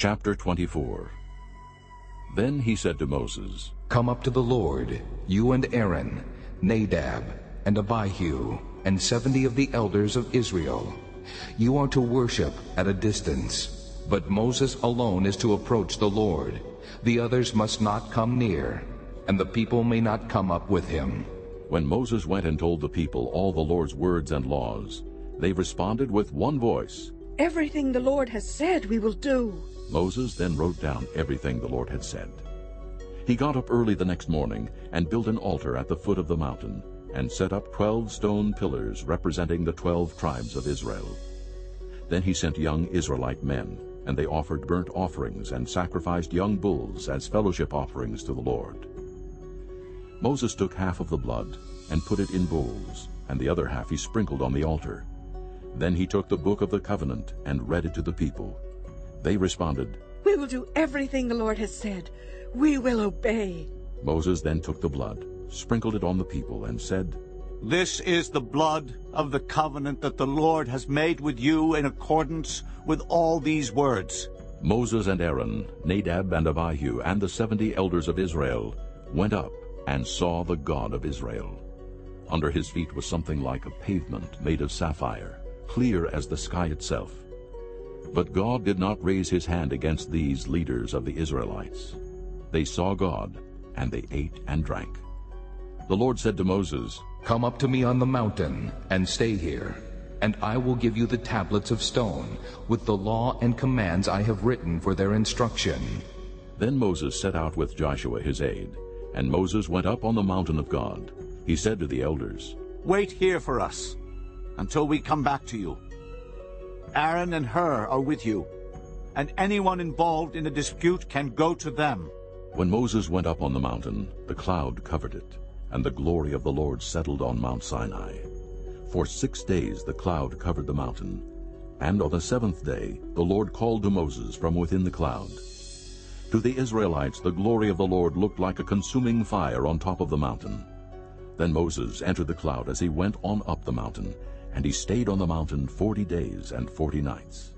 Chapter 24 Then he said to Moses, Come up to the Lord, you and Aaron, Nadab, and Abihu, and seventy of the elders of Israel. You are to worship at a distance, but Moses alone is to approach the Lord. The others must not come near, and the people may not come up with him. When Moses went and told the people all the Lord's words and laws, they responded with one voice. Everything the Lord has said we will do. Moses then wrote down everything the Lord had said. He got up early the next morning and built an altar at the foot of the mountain and set up twelve stone pillars representing the twelve tribes of Israel. Then he sent young Israelite men, and they offered burnt offerings and sacrificed young bulls as fellowship offerings to the Lord. Moses took half of the blood and put it in bowls, and the other half he sprinkled on the altar. Then he took the book of the covenant and read it to the people. They responded, We will do everything the Lord has said. We will obey. Moses then took the blood, sprinkled it on the people, and said, This is the blood of the covenant that the Lord has made with you in accordance with all these words. Moses and Aaron, Nadab and Abihu, and the seventy elders of Israel went up and saw the God of Israel. Under his feet was something like a pavement made of sapphire, clear as the sky itself. But God did not raise his hand against these leaders of the Israelites. They saw God, and they ate and drank. The Lord said to Moses, Come up to me on the mountain, and stay here, and I will give you the tablets of stone, with the law and commands I have written for their instruction. Then Moses set out with Joshua his aide, and Moses went up on the mountain of God. He said to the elders, Wait here for us until we come back to you. Aaron and Hur are with you, and anyone involved in a dispute can go to them. When Moses went up on the mountain, the cloud covered it, and the glory of the Lord settled on Mount Sinai. For six days the cloud covered the mountain, and on the seventh day the Lord called to Moses from within the cloud. To the Israelites the glory of the Lord looked like a consuming fire on top of the mountain. Then Moses entered the cloud as he went on up the mountain, and he stayed on the mountain forty days and forty nights.